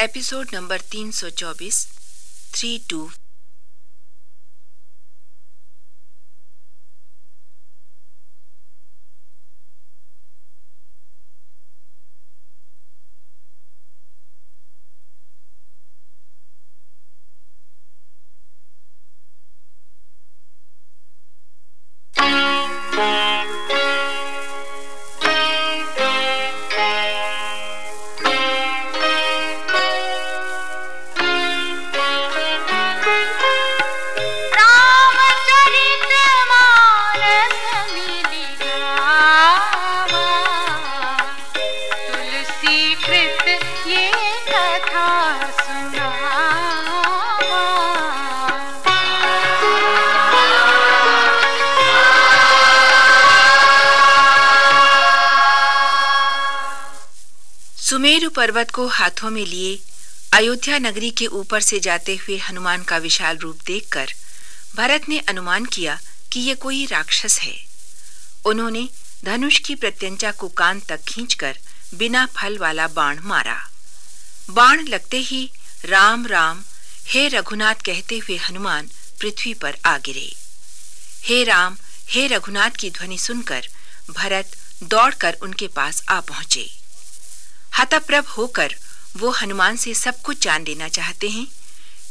Episode number तीन सौ चौबीस थ्री टू सुमेरु पर्वत को हाथों में लिए अयोध्या नगरी के ऊपर से जाते हुए हनुमान का विशाल रूप देखकर भरत ने अनुमान किया कि ये कोई राक्षस है। उन्होंने धनुष की प्रत्यंचा को कान तक खींचकर बिना फल वाला बाण मारा। बाण लगते ही राम राम, हे रघुनाथ कहते हुए हनुमान पृथ्वी पर आ गिरे। हे राम, हे रघुनाथ की ध्वनि सुनकर भरत दौड़कर उनके पास आ पहुँचे। हतप्रभ होकर वो हनुमान से सब कुछ जान लेना चाहते हैं,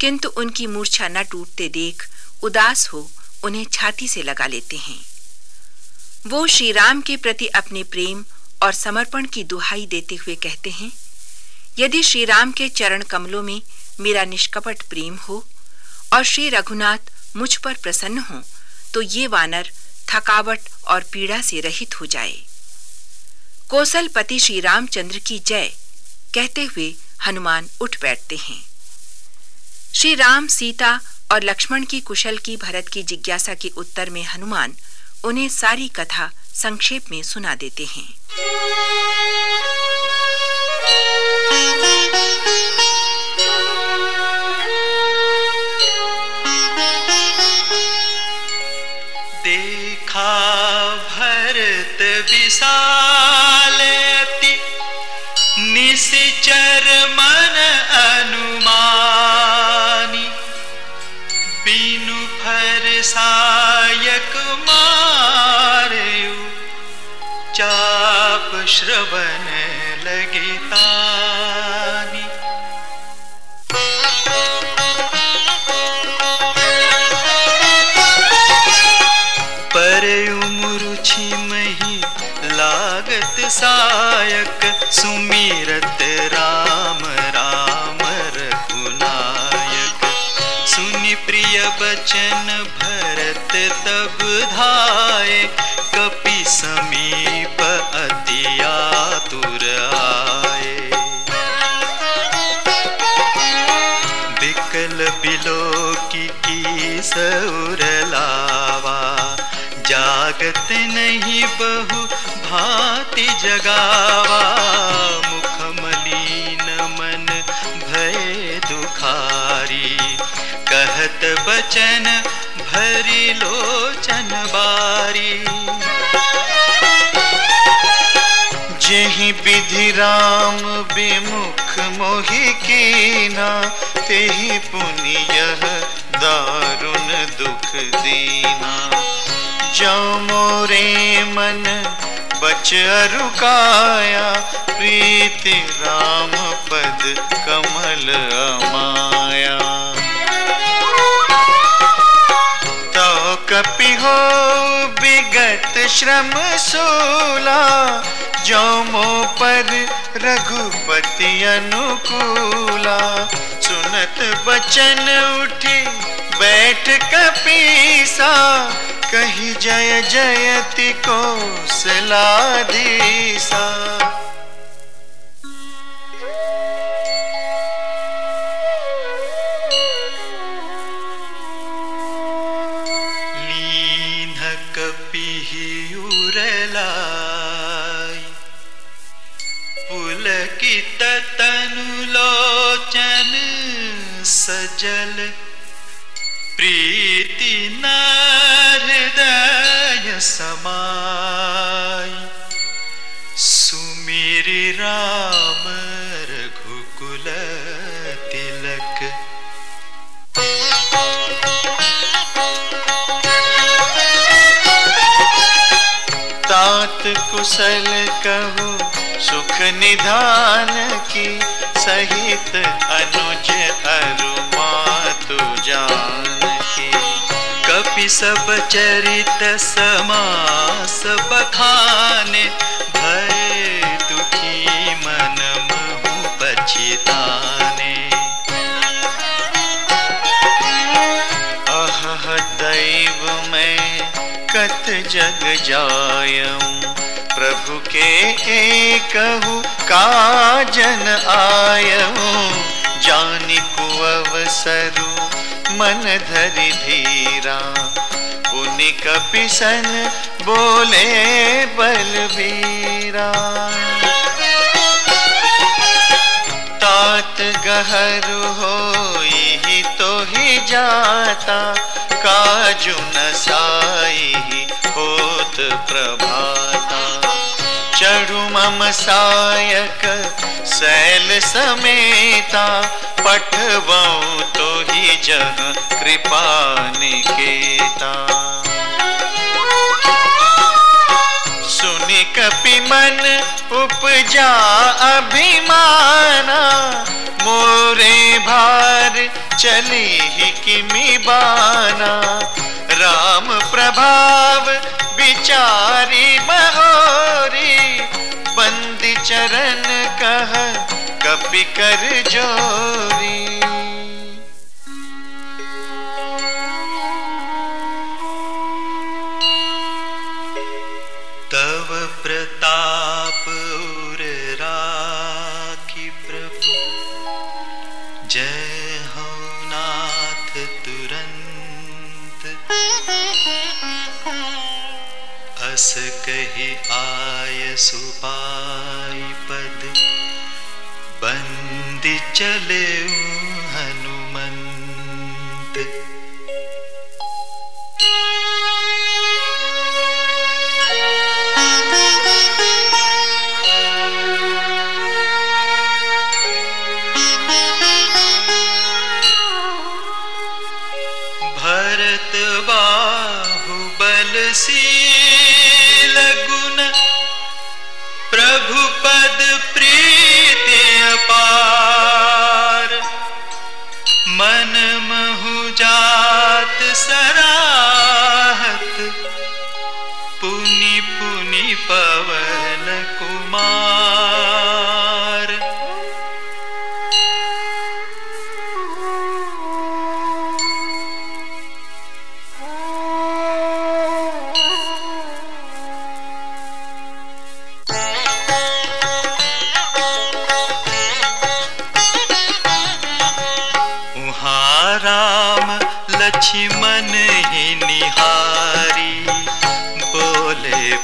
किंतु उनकी मूर्छा न टूटते देख उदास हो उन्हें छाती से लगा लेते हैं। वो श्री राम के प्रति अपने प्रेम और समर्पण की दुहाई देते हुए कहते हैं, यदि श्री राम के चरण कमलों में मेरा निष्कपट प्रेम हो और श्री रघुनाथ मुझ पर प्रसन्न हो तो ये वानर थकावट और पीड़ा से रहित हो जाए। कौशल पति श्री रामचंद्र की जय। कहते हुए हनुमान उठ बैठते हैं। श्री राम सीता और लक्ष्मण की कुशल की भरत की जिज्ञासा के उत्तर में हनुमान उन्हें सारी कथा संक्षेप में सुना देते हैं। र सायक मा चाप श्रवण लगतानि परे उगत सयक सुमिरत रा बचन भरत तब धाय कपि समीप अति आतुर आए। बिकल बिलो की, की सौर लावा जागत नहीं बहु भांति जगावा। कहत बचन, भरी लोचन बारी। जही विधि राम विमुख मोहि कीना, तेहि पुण्य दारुण दुख दीना। जो मोरे मन, बच रुकाया प्रीति राम पद कमल अमाया कपि हो विगत श्रम सोला जो मो पर रघुपति अनुकूला। सुनत बचन उठी, बैठ कपीसा, कही जय जयति को सला लीन प्रीति न समाय सुमेरि राम रघुकुल तिलक। तात कुशल कहो सुख निधान की, सहित अनुज अरुमा तु जान। सब चरित समास बखाने भय दुखी मन महु पछिताने। अह दैव मैं कत जग जायऊं? प्रभु के एकहु काजन आयऊं? जानि कुअवसरु मन धरि धीरा पुनि कपिसन बोले बलबीरा। तात गहर हो ही तो ही जाता, काजु साई होत प्रभाता चढ़ु मम सायक सैल समेता, पठवऊ तो ही जह कृपा निकेता। सुनि कपि मन उपजा अभिमाना, मोरे भार चली ही किमि बाना। राम प्रभाव विचारी महोरी चरण कह कपि कर जोरी अस कही आय सुपाई पद बंदी चले हनुमंत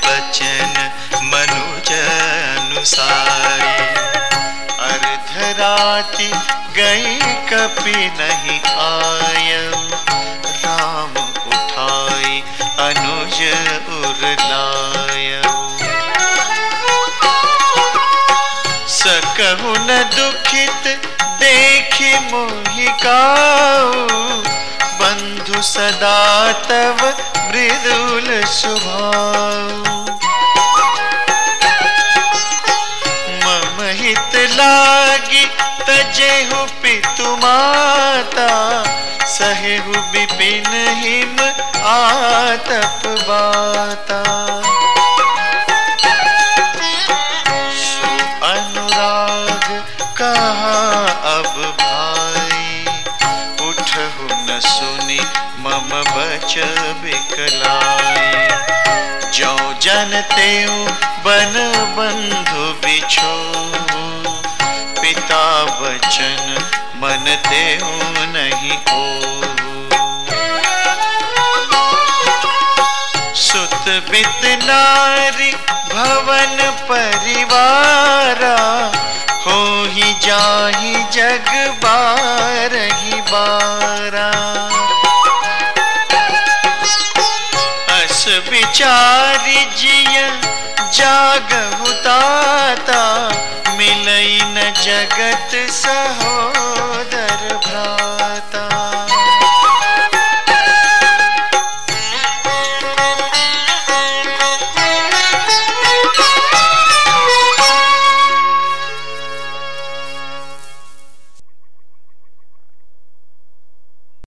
बचन मनुज अनुसारी अर्धराति गई कपि नहीं आय राम उठाई, अनुज उरलायऊ सकहु न दुखित, देखि मोहि काऊ बंधु सदा तव मृदुल शुभा मम हित लागी तजेहु पितु माता सहेहु बिपिन हिम आतप बाता। बच बिकलाई जो जनते बन बंधु बिछो। पिता बचन मन देऊ नहीं को। सुत बित नारी भवन जिया जाग उताता मिलई न जगत सहोदर भ्रा।